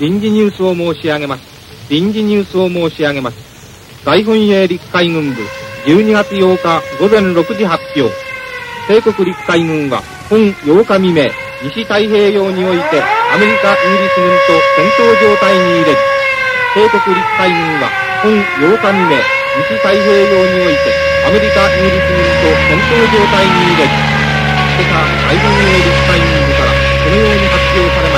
臨時ニュースを申し上げます。臨時ニュースを申し上げます。大本営陸海軍部12月8日午前6時発表。帝国陸海軍は本8日未明、西太平洋においてアメリカ、イギリス軍と戦闘状態に入れる。帝国陸海軍は本8日未明、西太平洋においてアメリカ、イギリス軍と戦闘状態に入れる。今朝、大本営陸海軍部からこのように発表されました